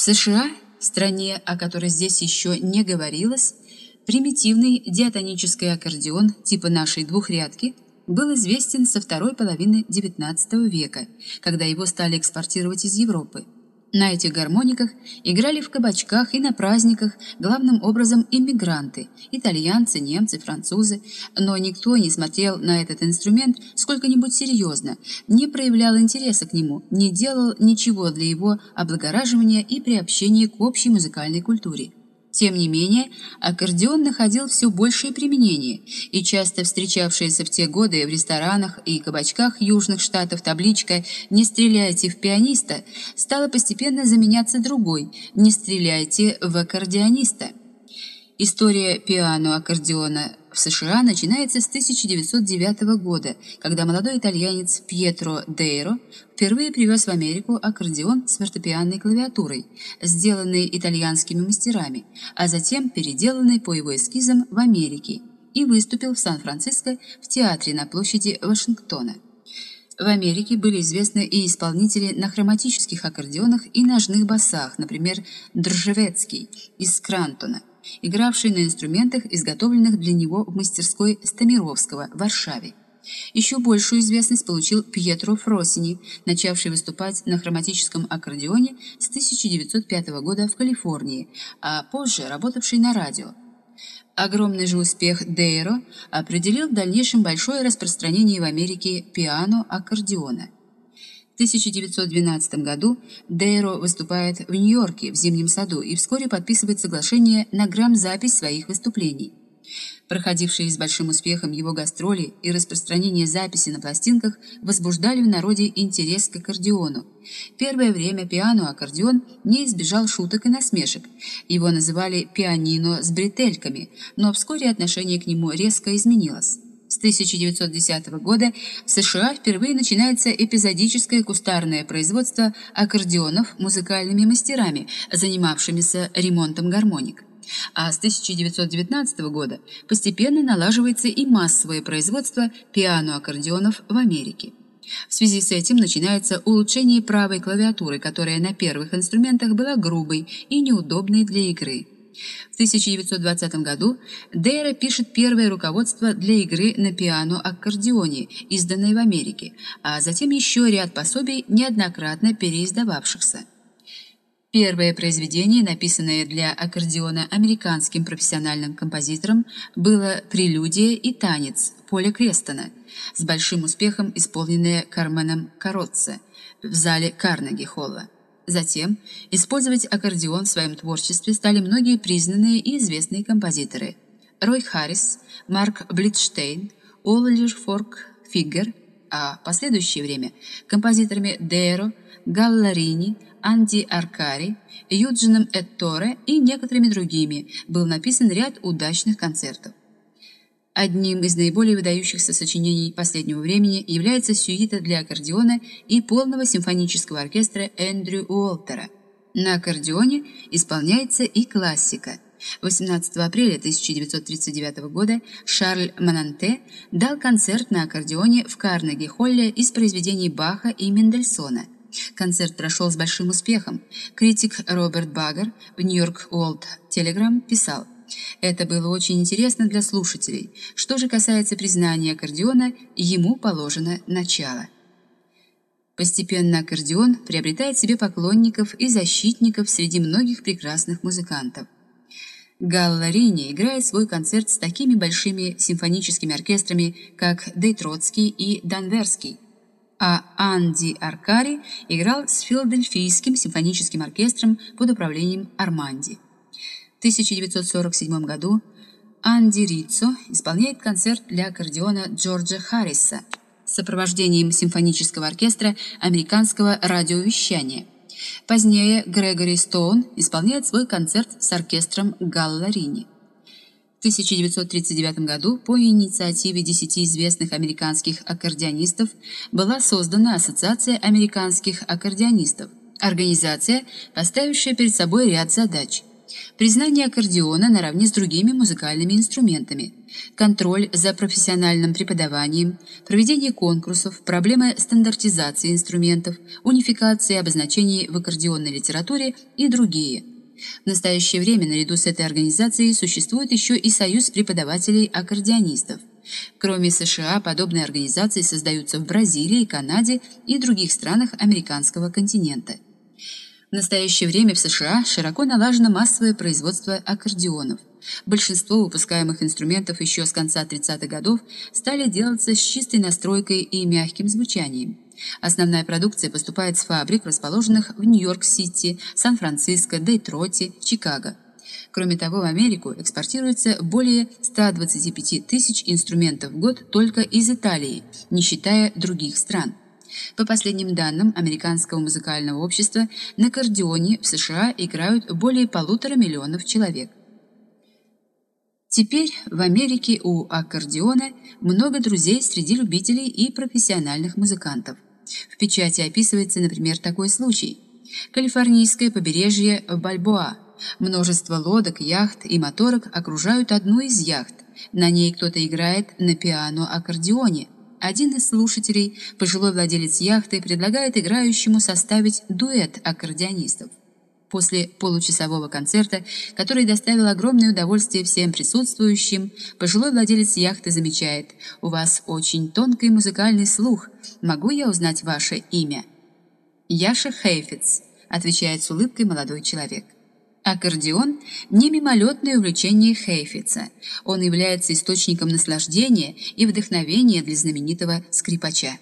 В США, стране, о которой здесь еще не говорилось, примитивный диатонический аккордеон типа нашей двухрядки был известен со второй половины XIX века, когда его стали экспортировать из Европы. На этих гармониках играли в кабачках и на праздниках, главным образом иммигранты, итальянцы, немцы, французы, но никто не смотрел на этот инструмент сколько-нибудь серьезно, не проявлял интереса к нему, не делал ничего для его облагораживания и приобщения к общей музыкальной культуре. Тем не менее, аккордеон находил все большее применение, и часто встречавшаяся в те годы в ресторанах и кабачках южных штатов табличка «Не стреляйте в пианиста» стала постепенно заменяться другой «Не стреляйте в аккордеониста». История пиано-аккордеона в США начинается с 1909 года, когда молодой итальянец Пьетро Дейро впервые привез в Америку аккордеон с фортепианной клавиатурой, сделанный итальянскими мастерами, а затем переделанный по его эскизам в Америке, и выступил в Сан-Франциско в театре на площади Вашингтона. В Америке были известны и исполнители на хроматических аккордеонах и ножных басах, например, Држевецкий из Крантона, игравший на инструментах, изготовленных для него в мастерской Стамировского в Варшаве. Еще большую известность получил Пьетро Фросини, начавший выступать на хроматическом аккордеоне с 1905 года в Калифорнии, а позже работавший на радио. Огромный же успех Дейро определил в дальнейшем большое распространение в Америке пиано-аккордеона – 1912 году Дейро выступает в Нью-Йорке в Зимнем саду и вскоре подписывает соглашение на грамзапись своих выступлений. Проходившие с большим успехом его гастроли и распространение записи на пластинках возбуждали в народе интерес к аккордеону. Первое время пиано-аккордеон не избежал шуток и насмешек. Его называли «пианино с бретельками», но вскоре отношение к нему резко изменилось. С 1910 года в США впервые начинается эпизодическое кустарное производство аккордеонов музыкальными мастерами, занимавшимися ремонтом гармоник. А с 1919 года постепенно налаживается и массовое производство пиано-аккордеонов в Америке. В связи с этим начинается улучшение правой клавиатуры, которая на первых инструментах была грубой и неудобной для игры. В 1920 году Дейра пишет первое руководство для игры на пиано-аккордеоне, изданное в Америке, а затем еще ряд пособий, неоднократно переиздававшихся. Первое произведение, написанное для аккордеона американским профессиональным композитором, было «Прелюдия и танец» Поля Крестона, с большим успехом исполненное Карменом Каротце в зале Карнеги-холла. Затем использовать аккордеон в своем творчестве стали многие признанные и известные композиторы. Рой Харрис, Марк Блитштейн, Оллер Форк Фиггер, а в последующее время композиторами Дейро, Галларини, Анди Аркари, Юджином Этторе и некоторыми другими был написан ряд удачных концертов. Одним из наиболее выдающихся сочинений последнего времени является сюита для аккордеона и полного симфонического оркестра Эндрю Уолтера. На аккордеоне исполняется и классика. 18 апреля 1939 года Шарль Мананте дал концерт на аккордеоне в Карнеги-холле из произведений Баха и Мендельсона. Концерт прошел с большим успехом. Критик Роберт Баггер в Нью-Йорк Уолт Телеграм писал – это было очень интересно для слушателей. Что же касается признания аккордеона, ему положено начало. Постепенно аккордеон приобретает себе поклонников и защитников среди многих прекрасных музыкантов. Галла Рини играет свой концерт с такими большими симфоническими оркестрами, как Дейтроцкий и Данверский, а Анди Аркари играл с филадельфийским симфоническим оркестром под управлением Арманди. 1947 году Анди Риццо исполняет концерт для аккордеона Джорджа Харриса с сопровождением симфонического оркестра американского радиовещания. Позднее Грегори Стоун исполняет свой концерт с оркестром Галла Рини. В 1939 году по инициативе десяти известных американских аккордеонистов была создана Ассоциация американских аккордеонистов, организация, поставившая перед собой ряд задач – признание аккордеона наравне с другими музыкальными инструментами, контроль за профессиональным преподаванием, проведение конкурсов, проблемы стандартизации инструментов, унификации обозначений в аккордеонной литературе и другие. В настоящее время наряду с этой организацией существует еще и Союз преподавателей-аккордеонистов. Кроме США, подобные организации создаются в Бразилии, Канаде и других странах американского континента. В настоящее время в США широко налажено массовое производство аккордеонов. Большинство выпускаемых инструментов еще с конца 30-х годов стали делаться с чистой настройкой и мягким звучанием. Основная продукция поступает с фабрик, расположенных в Нью-Йорк-Сити, Сан-Франциско, Детройте, Чикаго. Кроме того, в Америку экспортируется более 125 тысяч инструментов в год только из Италии, не считая других стран. По последним данным Американского музыкального общества, на аккордеоне в США играют более полутора миллионов человек. Теперь в Америке у аккордеона много друзей среди любителей и профессиональных музыкантов. В печати описывается, например, такой случай. Калифорнийское побережье Бальбоа. Множество лодок, яхт и моторок окружают одну из яхт. На ней кто-то играет на пиано-аккордеоне. Один из слушателей, пожилой владелец яхты, предлагает играющему составить дуэт аккордеонистов. После получасового концерта, который доставил огромное удовольствие всем присутствующим, пожилой владелец яхты замечает: "У вас очень тонкий музыкальный слух. Могу я узнать ваше имя?" "Яша Хейфиц", отвечает с улыбкой молодой человек. Аккордеон не мимолетное увлечение Хейфица. Он является источником наслаждения и вдохновения для знаменитого скрипача.